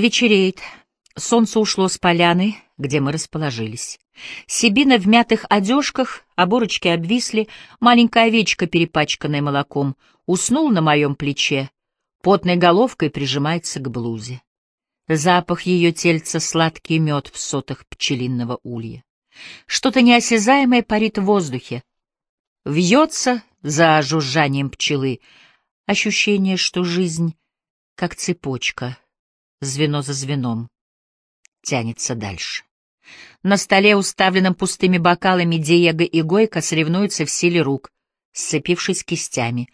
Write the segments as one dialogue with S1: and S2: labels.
S1: Вечереет. Солнце ушло с поляны, где мы расположились. Сибина в мятых одежках, оборочки обвисли, маленькая овечка, перепачканная молоком, уснул на моем плече, потной головкой прижимается к блузе. Запах ее тельца — сладкий мед в сотах пчелиного улья. Что-то неосязаемое парит в воздухе. Вьется за жужжанием пчелы ощущение, что жизнь, как цепочка, звено за звеном, тянется дальше. На столе, уставленном пустыми бокалами, Диего и Гойко соревнуются в силе рук, сцепившись кистями.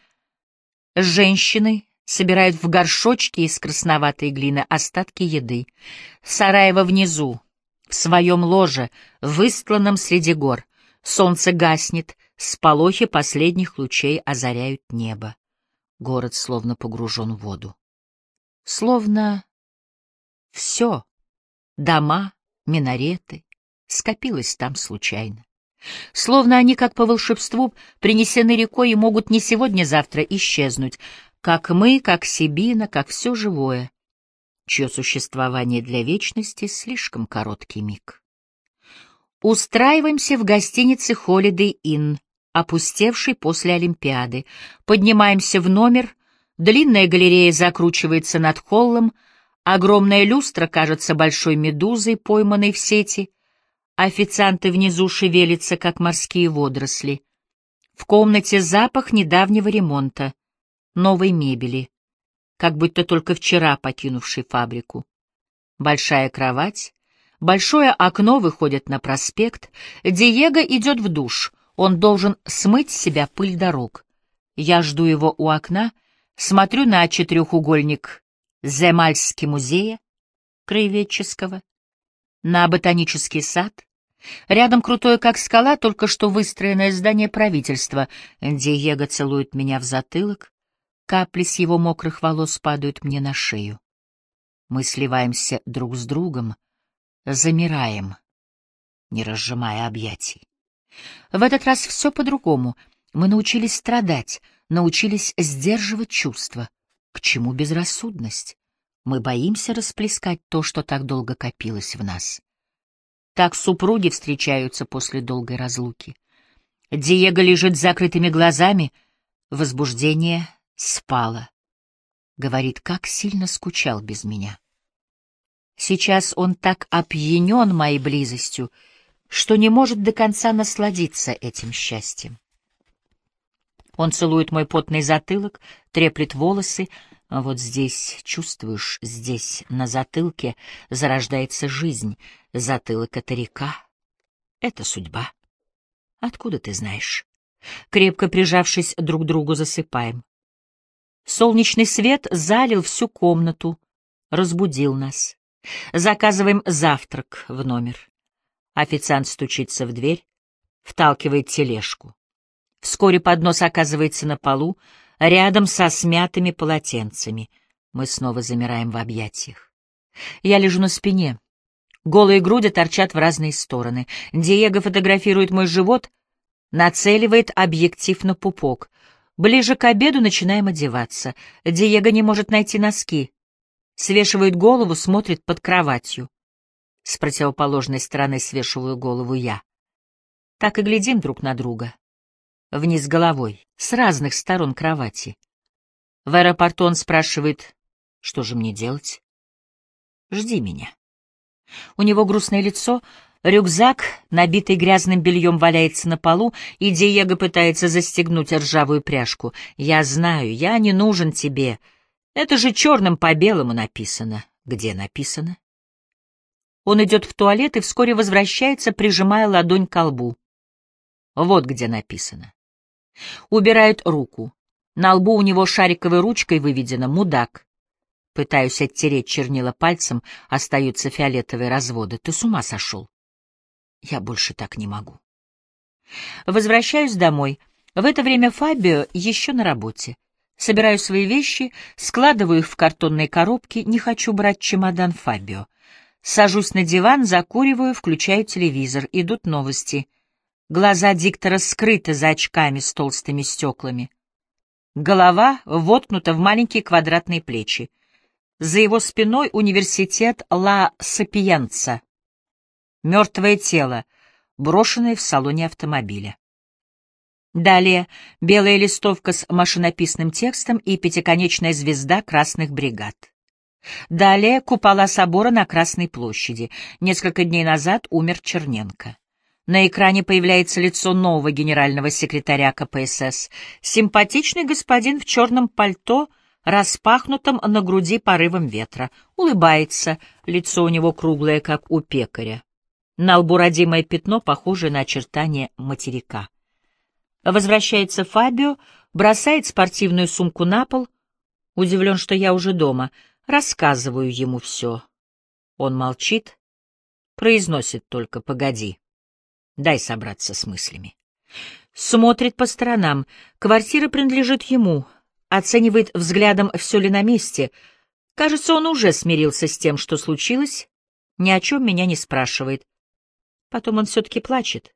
S1: Женщины собирают в горшочки из красноватой глины остатки еды. Сараева внизу, в своем ложе, выстланном среди гор. Солнце гаснет, сполохи последних лучей озаряют небо. Город словно погружен в воду. Словно все, дома, минареты, скопилось там случайно. Словно они, как по волшебству, принесены рекой и могут не сегодня-завтра исчезнуть, как мы, как Сибина, как все живое, чье существование для вечности слишком короткий миг. Устраиваемся в гостинице Holiday Inn, опустевшей после Олимпиады, поднимаемся в номер, длинная галерея закручивается над холлом, огромная люстра кажется большой медузой, пойманной в сети, официанты внизу шевелятся, как морские водоросли. В комнате запах недавнего ремонта новой мебели, как будто только вчера покинувшей фабрику. Большая кровать, большое окно выходит на проспект, Диего идет в душ, он должен смыть с себя пыль дорог. Я жду его у окна, смотрю на четырехугольник Земальский музея, краеведческого, на ботанический сад, Рядом крутое, как скала, только что выстроенное здание правительства. Диего целует меня в затылок, Капли с его мокрых волос падают мне на шею. Мы сливаемся друг с другом, замираем, не разжимая объятий. В этот раз все по-другому. Мы научились страдать, научились сдерживать чувства. К чему безрассудность? Мы боимся расплескать то, что так долго копилось в нас. Так супруги встречаются после долгой разлуки. Диего лежит с закрытыми глазами, возбуждение спала. Говорит, как сильно скучал без меня. Сейчас он так опьянен моей близостью, что не может до конца насладиться этим счастьем. Он целует мой потный затылок, треплет волосы, а вот здесь, чувствуешь, здесь, на затылке, зарождается жизнь. Затылок — это река, это судьба. Откуда ты знаешь? Крепко прижавшись друг к другу, засыпаем. Солнечный свет залил всю комнату, разбудил нас. Заказываем завтрак в номер. Официант стучится в дверь, вталкивает тележку. Вскоре поднос оказывается на полу, рядом со смятыми полотенцами. Мы снова замираем в объятиях. Я лежу на спине. Голые груди торчат в разные стороны. Диего фотографирует мой живот, нацеливает объектив на пупок. Ближе к обеду начинаем одеваться. Диего не может найти носки. Свешивает голову, смотрит под кроватью. С противоположной стороны свешиваю голову я. Так и глядим друг на друга. Вниз головой, с разных сторон кровати. В аэропорту он спрашивает, что же мне делать? Жди меня. У него грустное лицо, Рюкзак, набитый грязным бельем, валяется на полу, и Диего пытается застегнуть ржавую пряжку. «Я знаю, я не нужен тебе. Это же черным по белому написано». «Где написано?» Он идет в туалет и вскоре возвращается, прижимая ладонь к лбу. Вот где написано. Убирает руку. На лбу у него шариковой ручкой выведено «Мудак». Пытаюсь оттереть чернила пальцем, остаются фиолетовые разводы. Ты с ума сошел? Я больше так не могу. Возвращаюсь домой. В это время Фабио еще на работе. Собираю свои вещи, складываю их в картонные коробки, не хочу брать чемодан Фабио. Сажусь на диван, закуриваю, включаю телевизор. Идут новости. Глаза диктора скрыты за очками с толстыми стеклами. Голова воткнута в маленькие квадратные плечи. За его спиной университет Ла Сапиенца. Мертвое тело, брошенное в салоне автомобиля. Далее белая листовка с машинописным текстом и пятиконечная звезда красных бригад. Далее купола собора на Красной площади. Несколько дней назад умер Черненко. На экране появляется лицо нового генерального секретаря КПСС. Симпатичный господин в черном пальто, распахнутом на груди порывом ветра. Улыбается, лицо у него круглое, как у пекаря. На лбу родимое пятно, похожее на очертания материка. Возвращается Фабио, бросает спортивную сумку на пол. Удивлен, что я уже дома. Рассказываю ему все. Он молчит, произносит только «погоди». Дай собраться с мыслями. Смотрит по сторонам. Квартира принадлежит ему. Оценивает взглядом, все ли на месте. Кажется, он уже смирился с тем, что случилось. Ни о чем меня не спрашивает. Потом он все-таки плачет.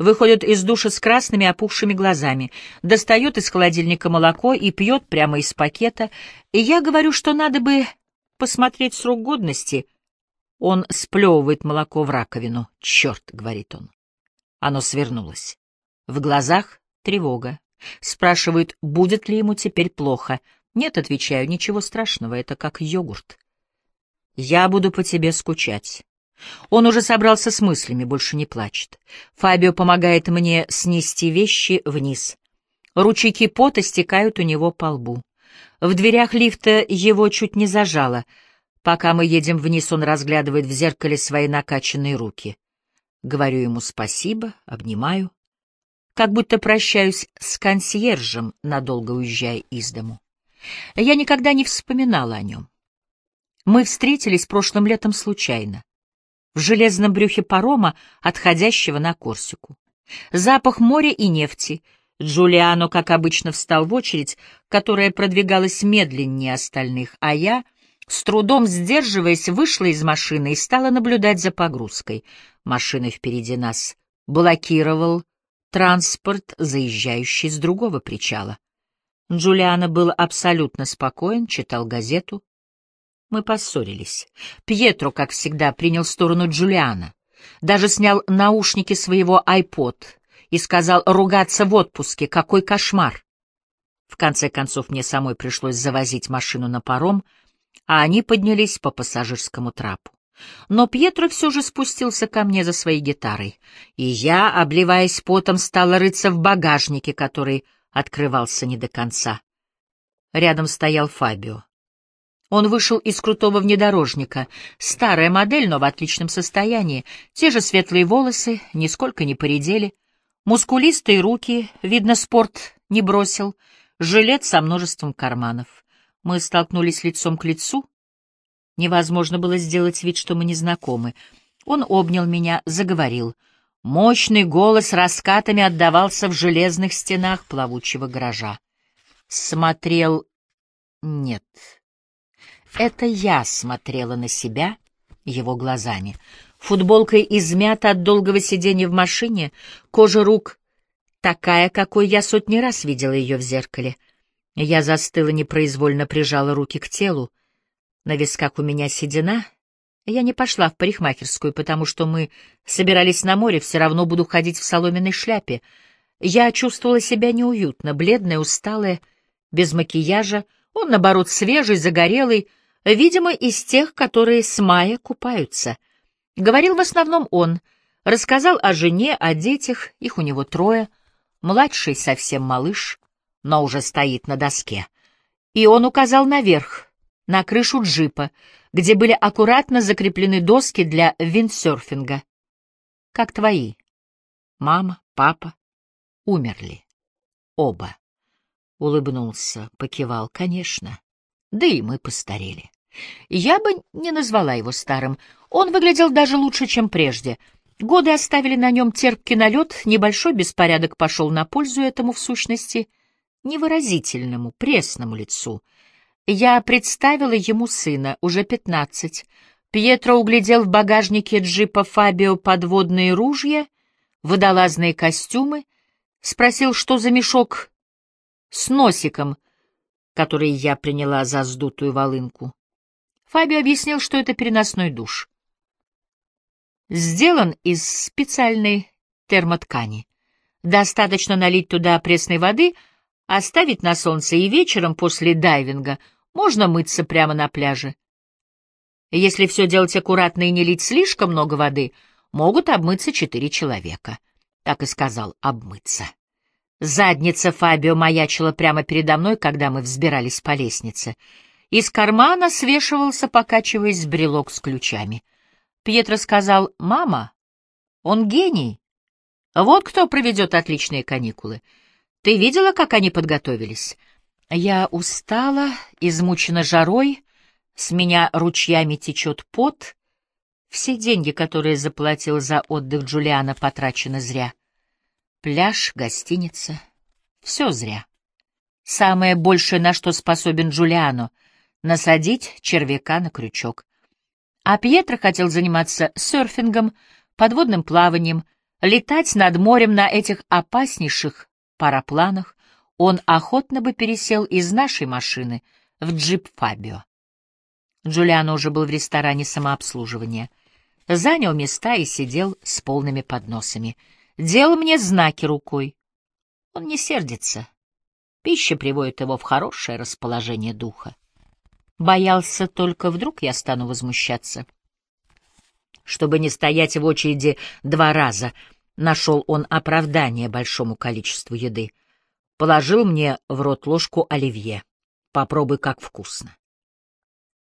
S1: Выходит из душа с красными опухшими глазами, достает из холодильника молоко и пьет прямо из пакета, и я говорю, что надо бы посмотреть срок годности. Он сплевывает молоко в раковину. «Черт!» — говорит он. Оно свернулось. В глазах тревога. Спрашивают, будет ли ему теперь плохо. Нет, отвечаю, ничего страшного, это как йогурт. Я буду по тебе скучать. Он уже собрался с мыслями, больше не плачет. Фабио помогает мне снести вещи вниз. Ручейки пота стекают у него по лбу. В дверях лифта его чуть не зажало. Пока мы едем вниз, он разглядывает в зеркале свои накачанные руки. Говорю ему спасибо, обнимаю. Как будто прощаюсь с консьержем, надолго уезжая из дому. Я никогда не вспоминала о нем. Мы встретились прошлым летом случайно в железном брюхе парома, отходящего на Корсику. Запах моря и нефти. Джулиано, как обычно, встал в очередь, которая продвигалась медленнее остальных, а я, с трудом сдерживаясь, вышла из машины и стала наблюдать за погрузкой. Машина впереди нас блокировал транспорт, заезжающий с другого причала. Джулиано был абсолютно спокоен, читал газету, мы поссорились. Пьетро, как всегда, принял сторону Джулиана. Даже снял наушники своего iPod и сказал ругаться в отпуске. Какой кошмар! В конце концов, мне самой пришлось завозить машину на паром, а они поднялись по пассажирскому трапу. Но Пьетро все же спустился ко мне за своей гитарой, и я, обливаясь потом, стала рыться в багажнике, который открывался не до конца. Рядом стоял Фабио. Он вышел из крутого внедорожника. Старая модель, но в отличном состоянии. Те же светлые волосы, нисколько не поредели. Мускулистые руки, видно, спорт не бросил. Жилет со множеством карманов. Мы столкнулись лицом к лицу. Невозможно было сделать вид, что мы не знакомы. Он обнял меня, заговорил. Мощный голос раскатами отдавался в железных стенах плавучего гаража. Смотрел... Нет, это я смотрела на себя его глазами. Футболка измята от долгого сидения в машине, кожа рук такая, какой я сотни раз видела ее в зеркале. Я застыла, непроизвольно прижала руки к телу. На висках у меня седина. Я не пошла в парикмахерскую, потому что мы собирались на море, все равно буду ходить в соломенной шляпе. Я чувствовала себя неуютно, бледная, усталая, без макияжа, он, наоборот, свежий, загорелый, видимо, из тех, которые с мая купаются. Говорил в основном он, рассказал о жене, о детях, их у него трое, младший совсем малыш, но уже стоит на доске. И он указал наверх, на крышу джипа, где были аккуратно закреплены доски для виндсерфинга. Как твои? Мама, папа умерли. Оба. Улыбнулся, покивал, конечно. Да и мы постарели. Я бы не назвала его старым. Он выглядел даже лучше, чем прежде. Годы оставили на нем терпкий налет, небольшой беспорядок пошел на пользу этому, в сущности, невыразительному, пресному лицу. Я представила ему сына, уже пятнадцать. Пьетро углядел в багажнике джипа Фабио подводные ружья, водолазные костюмы, спросил, что за мешок с носиком, который я приняла за сдутую волынку. Фабио объяснил, что это переносной душ. Сделан из специальной термоткани. Достаточно налить туда пресной воды, оставить на солнце и вечером после дайвинга можно мыться прямо на пляже. Если все делать аккуратно и не лить слишком много воды, могут обмыться четыре человека. Так и сказал «обмыться». Задница Фабио маячила прямо передо мной, когда мы взбирались по лестнице. Из кармана свешивался, покачиваясь, брелок с ключами. Пьетро сказал «Мама, он гений. Вот кто проведет отличные каникулы. Ты видела, как они подготовились?» Я устала, измучена жарой, с меня ручьями течет пот. Все деньги, которые заплатил за отдых Джулиана, потрачены зря. Пляж, гостиница — все зря. Самое большее, на что способен Джулиано — насадить червяка на крючок. А Пьетро хотел заниматься серфингом, подводным плаванием, летать над морем на этих опаснейших парапланах. Он охотно бы пересел из нашей машины в джип Фабио. Джулиано уже был в ресторане самообслуживания. Занял места и сидел с полными подносами — делал мне знаки рукой. Он не сердится. Пища приводит его в хорошее расположение духа. Боялся только вдруг я стану возмущаться. Чтобы не стоять в очереди два раза, нашел он оправдание большому количеству еды. Положил мне в рот ложку оливье. Попробуй, как вкусно.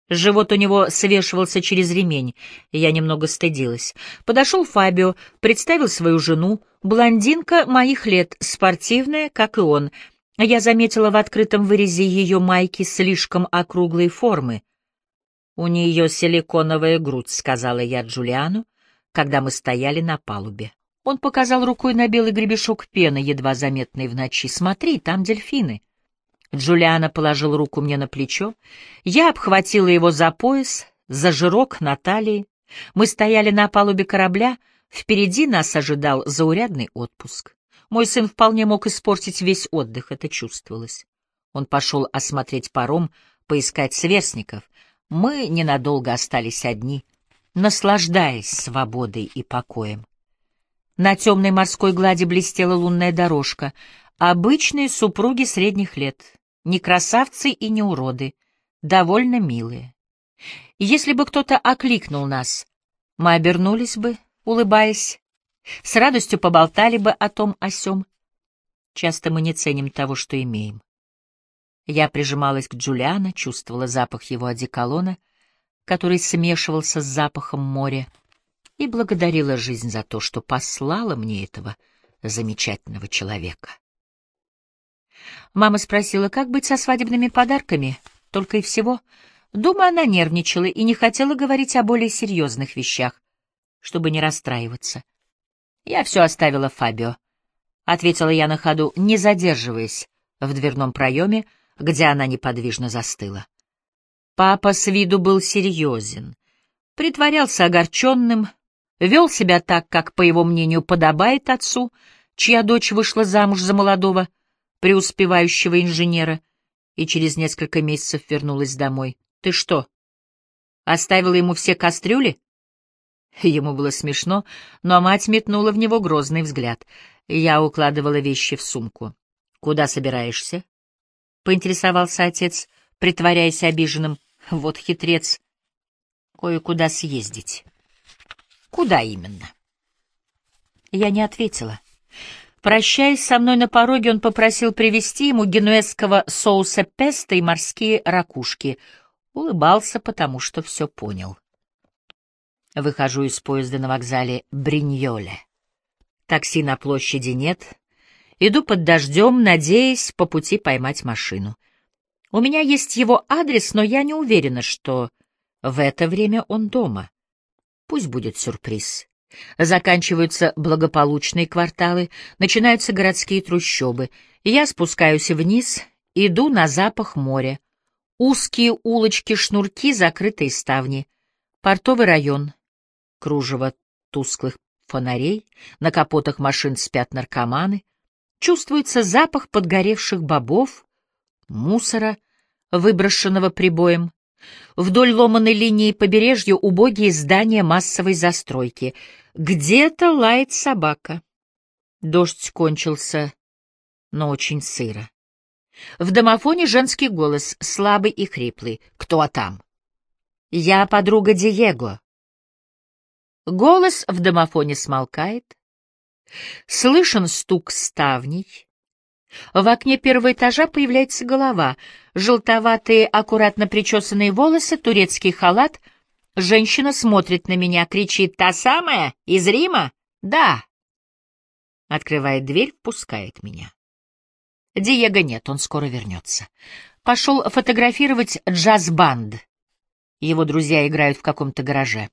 S1: Живот у него свешивался через ремень, и я немного стыдилась. Подошел Фабио, представил свою жену, блондинка моих лет, спортивная, как и он. Я заметила в открытом вырезе ее майки слишком округлой формы. «У нее силиконовая грудь», — сказала я Джулиану, когда мы стояли на палубе. Он показал рукой на белый гребешок пены, едва заметный в ночи. «Смотри, там дельфины». Джулиана положил руку мне на плечо. Я обхватила его за пояс, за жирок на талии. Мы стояли на палубе корабля, впереди нас ожидал заурядный отпуск. Мой сын вполне мог испортить весь отдых, это чувствовалось. Он пошел осмотреть паром, поискать сверстников. Мы ненадолго остались одни, наслаждаясь свободой и покоем. На темной морской глади блестела лунная дорожка, обычные супруги средних лет — не красавцы и не уроды, довольно милые. Если бы кто-то окликнул нас, мы обернулись бы, улыбаясь, с радостью поболтали бы о том о сём. Часто мы не ценим того, что имеем. Я прижималась к Джулиана, чувствовала запах его одеколона, который смешивался с запахом моря, и благодарила жизнь за то, что послала мне этого замечательного человека. Мама спросила, как быть со свадебными подарками, только и всего. Думаю, она нервничала и не хотела говорить о более серьезных вещах, чтобы не расстраиваться. Я все оставила Фабио, — ответила я на ходу, не задерживаясь в дверном проеме, где она неподвижно застыла. Папа с виду был серьезен, притворялся огорченным, вел себя так, как, по его мнению, подобает отцу, чья дочь вышла замуж за молодого, — преуспевающего инженера, и через несколько месяцев вернулась домой. «Ты что, оставила ему все кастрюли?» Ему было смешно, но мать метнула в него грозный взгляд. Я укладывала вещи в сумку. «Куда собираешься?» — поинтересовался отец, притворяясь обиженным. «Вот хитрец. Кое-куда съездить». «Куда именно?» Я не ответила. Прощаясь со мной на пороге, он попросил привезти ему генуэзского соуса песто и морские ракушки. Улыбался, потому что все понял. Выхожу из поезда на вокзале Бриньоле. Такси на площади нет. Иду под дождем, надеясь по пути поймать машину. У меня есть его адрес, но я не уверена, что в это время он дома. Пусть будет сюрприз. Заканчиваются благополучные кварталы, начинаются городские трущобы. Я спускаюсь вниз, иду на запах моря. Узкие улочки, шнурки, закрытые ставни. Портовый район. Кружево тусклых фонарей, на капотах машин спят наркоманы. Чувствуется запах подгоревших бобов, мусора, выброшенного прибоем. Вдоль ломаной линии побережья убогие здания массовой застройки. Где-то лает собака. Дождь кончился, но очень сыро. В домофоне женский голос, слабый и хриплый. «Кто там?» «Я подруга Диего». Голос в домофоне смолкает. Слышен стук ставней. В окне первого этажа появляется голова, желтоватые, аккуратно причесанные волосы, турецкий халат. Женщина смотрит на меня, кричит «Та самая? Из Рима?» «Да». Открывает дверь, впускает меня. Диего нет, он скоро вернется. Пошел фотографировать джаз-банд. Его друзья играют в каком-то гараже.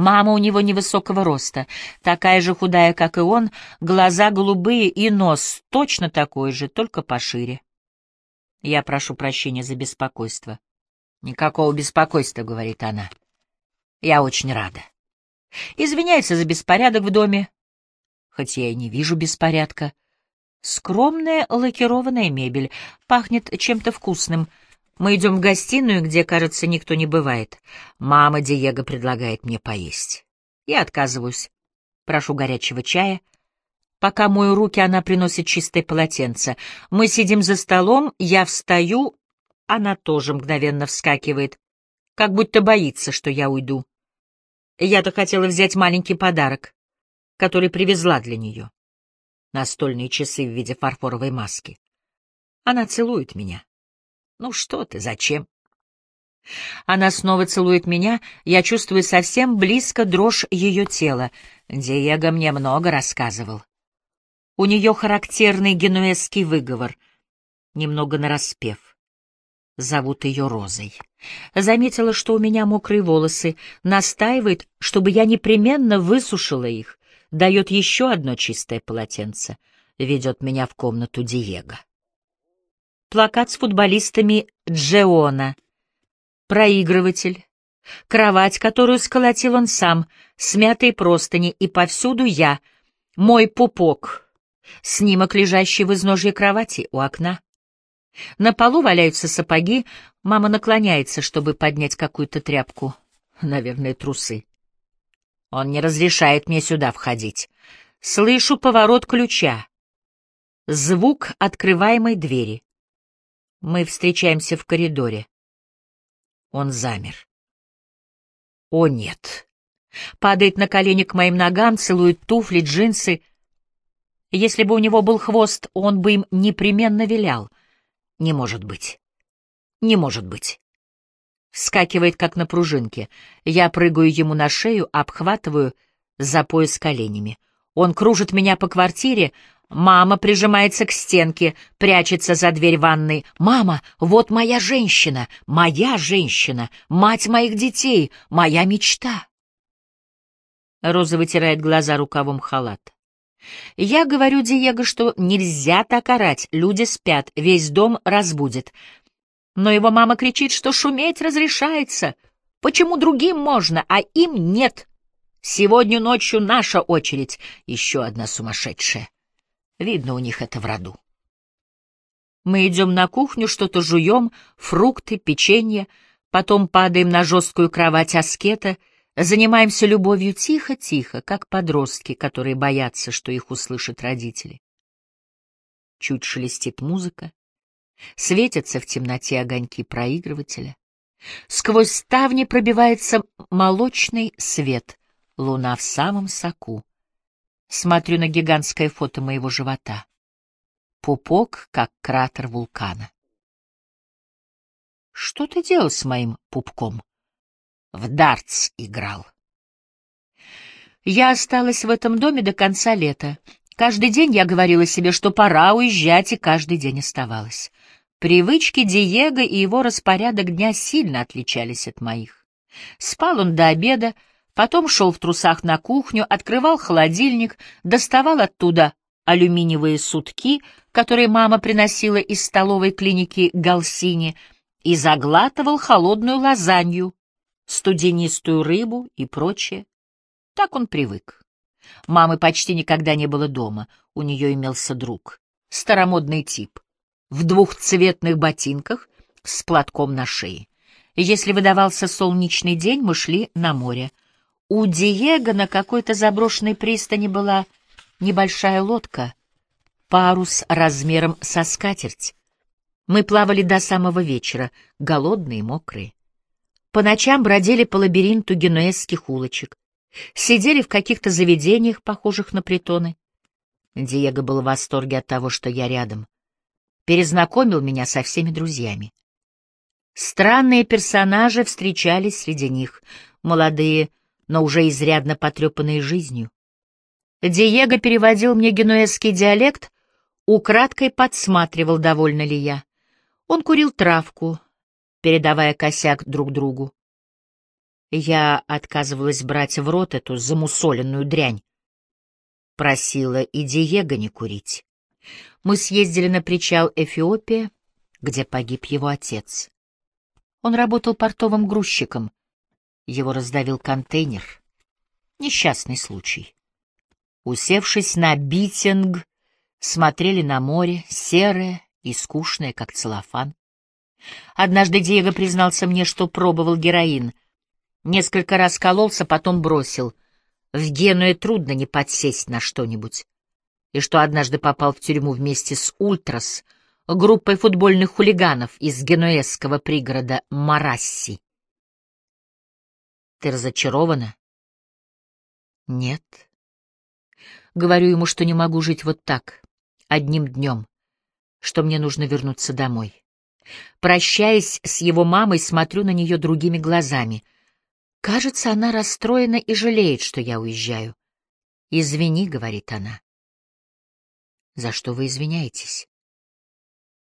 S1: Мама у него невысокого роста, такая же худая, как и он, глаза голубые и нос точно такой же, только пошире. Я прошу прощения за беспокойство. «Никакого беспокойства», — говорит она. «Я очень рада». Извиняется за беспорядок в доме, хоть я и не вижу беспорядка. Скромная лакированная мебель, пахнет чем-то вкусным — мы идем в гостиную, где, кажется, никто не бывает. Мама Диего предлагает мне поесть. Я отказываюсь. Прошу горячего чая. Пока мою руки, она приносит чистое полотенце. Мы сидим за столом, я встаю, она тоже мгновенно вскакивает, как будто боится, что я уйду. Я-то хотела взять маленький подарок, который привезла для нее. Настольные часы в виде фарфоровой маски. Она целует меня. Ну что ты, зачем? Она снова целует меня, я чувствую совсем близко дрожь ее тела. Диего мне много рассказывал. У нее характерный генуэзский выговор, немного нараспев. Зовут ее Розой. Заметила, что у меня мокрые волосы, настаивает, чтобы я непременно высушила их, дает еще одно чистое полотенце, ведет меня в комнату Диего плакат с футболистами Джеона, проигрыватель, кровать, которую сколотил он сам, смятые простыни, и повсюду я, мой пупок, снимок, лежащий в изножье кровати у окна. На полу валяются сапоги, мама наклоняется, чтобы поднять какую-то тряпку, наверное, трусы. Он не разрешает мне сюда входить. Слышу поворот ключа. Звук открываемой двери. Мы встречаемся в коридоре. Он замер. О, нет. Падает на колени к моим ногам, целует туфли, джинсы. Если бы у него был хвост, он бы им непременно вилял. Не может быть. Не может быть. Вскакивает, как на пружинке. Я прыгаю ему на шею, обхватываю за пояс коленями. Он кружит меня по квартире, Мама прижимается к стенке, прячется за дверь ванной. «Мама, вот моя женщина, моя женщина, мать моих детей, моя мечта!» Роза вытирает глаза рукавом халат. Я говорю Диего, что нельзя так орать, люди спят, весь дом разбудит. Но его мама кричит, что шуметь разрешается. Почему другим можно, а им нет? Сегодня ночью наша очередь. Еще одна сумасшедшая. Видно, у них это в роду. Мы идем на кухню, что-то жуем, фрукты, печенье, потом падаем на жесткую кровать аскета, занимаемся любовью тихо-тихо, как подростки, которые боятся, что их услышат родители. Чуть шелестит музыка, светятся в темноте огоньки проигрывателя. Сквозь ставни пробивается молочный свет, луна в самом соку. Смотрю на гигантское фото моего живота. Пупок, как кратер вулкана. Что ты делал с моим пупком? В дартс играл. Я осталась в этом доме до конца лета. Каждый день я говорила себе, что пора уезжать, и каждый день оставалась. Привычки Диего и его распорядок дня сильно отличались от моих. Спал он до обеда, Потом шел в трусах на кухню, открывал холодильник, доставал оттуда алюминиевые сутки, которые мама приносила из столовой клиники Галсини, и заглатывал холодную лазанью, студенистую рыбу и прочее. Так он привык. Мамы почти никогда не было дома, у нее имелся друг, старомодный тип, в двухцветных ботинках с платком на шее. Если выдавался солнечный день, мы шли на море. У Диего на какой-то заброшенной пристани была небольшая лодка, парус размером со скатерть. Мы плавали до самого вечера, голодные мокрые. По ночам бродили по лабиринту генуэзских улочек, сидели в каких-то заведениях, похожих на притоны. Диего был в восторге от того, что я рядом. Перезнакомил меня со всеми друзьями. Странные персонажи встречались среди них, молодые, но уже изрядно потрепанные жизнью. Диего переводил мне генуэзский диалект, украдкой подсматривал, довольна ли я. Он курил травку, передавая косяк друг другу. Я отказывалась брать в рот эту замусоленную дрянь. Просила и Диего не курить. Мы съездили на причал Эфиопия, где погиб его отец. Он работал портовым грузчиком. Его раздавил контейнер. Несчастный случай. Усевшись на битинг, смотрели на море, серое и скучное, как целлофан. Однажды Диего признался мне, что пробовал героин. Несколько раз кололся, потом бросил. В Генуе трудно не подсесть на что-нибудь. И что однажды попал в тюрьму вместе с «Ультрас», группой футбольных хулиганов из генуэзского пригорода Марасси. Ты разочарована? Нет. Говорю ему, что не могу жить вот так, одним днем, что мне нужно вернуться домой. Прощаясь с его мамой, смотрю на нее другими глазами. Кажется, она расстроена и жалеет, что я уезжаю. «Извини», — говорит она. «За что вы извиняетесь?»